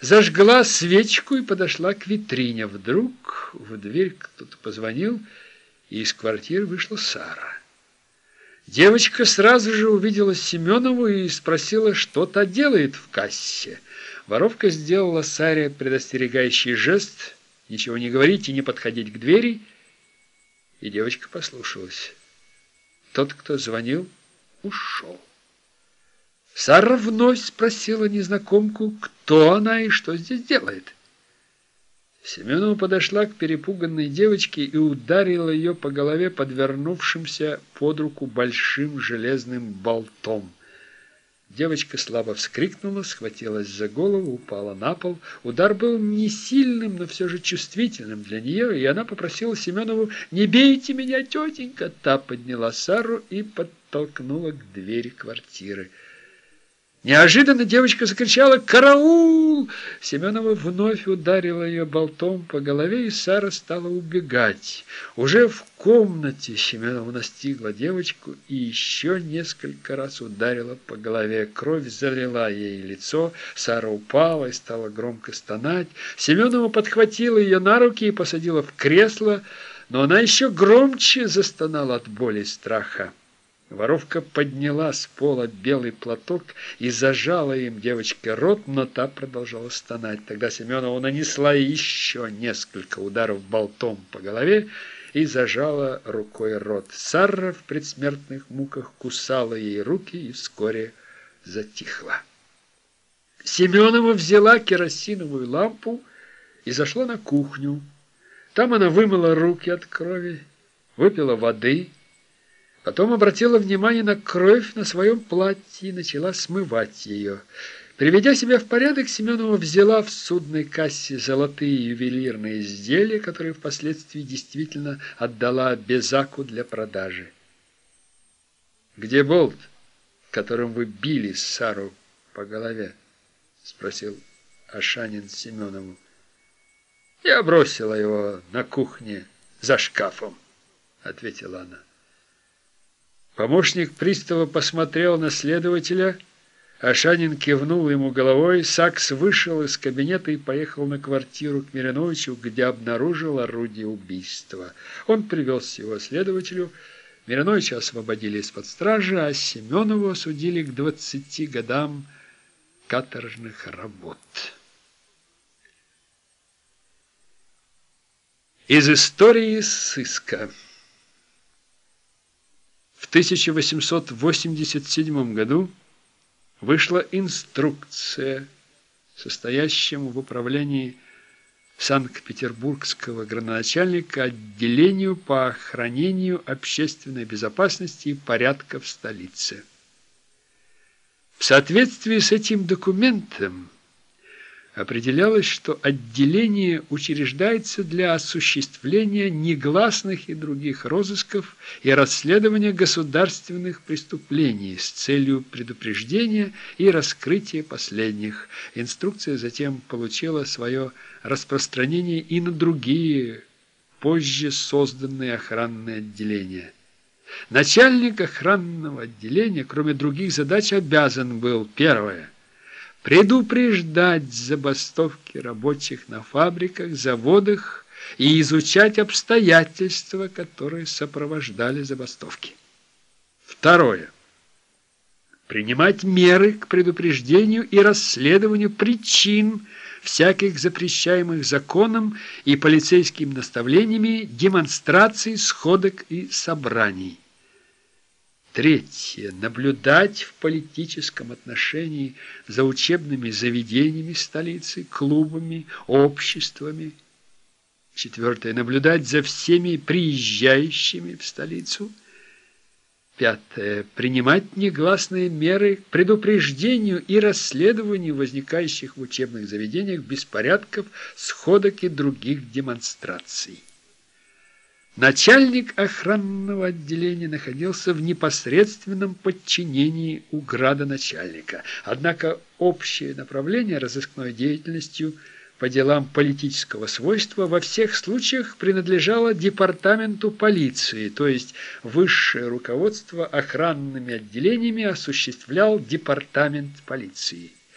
зажгла свечку и подошла к витрине. Вдруг в дверь кто-то позвонил, и из квартиры вышла Сара. Девочка сразу же увидела Семенову и спросила, что та делает в кассе. Воровка сделала Саре предостерегающий жест «Ничего не говорить и не подходить к двери», и девочка послушалась. Тот, кто звонил, ушел. Сара вновь спросила незнакомку, кто она и что здесь делает. Семенова подошла к перепуганной девочке и ударила ее по голове подвернувшимся под руку большим железным болтом. Девочка слабо вскрикнула, схватилась за голову, упала на пол. Удар был не сильным, но все же чувствительным для нее, и она попросила Семенову «Не бейте меня, тетенька!» Та подняла Сару и подтолкнула к двери квартиры. Неожиданно девочка закричала «Караул!». Семенова вновь ударила ее болтом по голове, и Сара стала убегать. Уже в комнате Семенова настигла девочку и еще несколько раз ударила по голове. Кровь залила ей лицо, Сара упала и стала громко стонать. Семенова подхватила ее на руки и посадила в кресло, но она еще громче застонала от боли и страха. Воровка подняла с пола белый платок и зажала им девочке рот, но та продолжала стонать. Тогда Семенова нанесла еще несколько ударов болтом по голове и зажала рукой рот. Сара в предсмертных муках кусала ей руки и вскоре затихла. Семенова взяла керосиновую лампу и зашла на кухню. Там она вымыла руки от крови, выпила воды Потом обратила внимание на кровь на своем платье и начала смывать ее. Приведя себя в порядок, Семенова взяла в судной кассе золотые ювелирные изделия, которые впоследствии действительно отдала Безаку для продажи. «Где болт, которым вы били Сару по голове?» — спросил Ашанин Семенову. «Я бросила его на кухне за шкафом», — ответила она. Помощник пристава посмотрел на следователя, Ашанин кивнул ему головой, Сакс вышел из кабинета и поехал на квартиру к Мириновичу, где обнаружил орудие убийства. Он привез его следователю, Мириновича освободили из-под стражи, а Семенову осудили к двадцати годам каторжных работ. Из истории сыска в 1887 году вышла инструкция, состоящему в управлении Санкт-Петербургского градоначальника отделению по охранению общественной безопасности и порядка в столице. В соответствии с этим документом определялось, что отделение учреждается для осуществления негласных и других розысков и расследования государственных преступлений с целью предупреждения и раскрытия последних. Инструкция затем получила свое распространение и на другие, позже созданные охранные отделения. Начальник охранного отделения, кроме других задач, обязан был, первое – предупреждать забастовки рабочих на фабриках, заводах и изучать обстоятельства, которые сопровождали забастовки. Второе. Принимать меры к предупреждению и расследованию причин всяких запрещаемых законом и полицейскими наставлениями демонстраций, сходок и собраний. Третье. Наблюдать в политическом отношении за учебными заведениями столицы, клубами, обществами. Четвертое. Наблюдать за всеми приезжающими в столицу. Пятое. Принимать негласные меры к предупреждению и расследованию возникающих в учебных заведениях беспорядков, сходок и других демонстраций. Начальник охранного отделения находился в непосредственном подчинении у градоначальника. Однако общее направление разыскной деятельностью по делам политического свойства во всех случаях принадлежало департаменту полиции, то есть высшее руководство охранными отделениями осуществлял департамент полиции.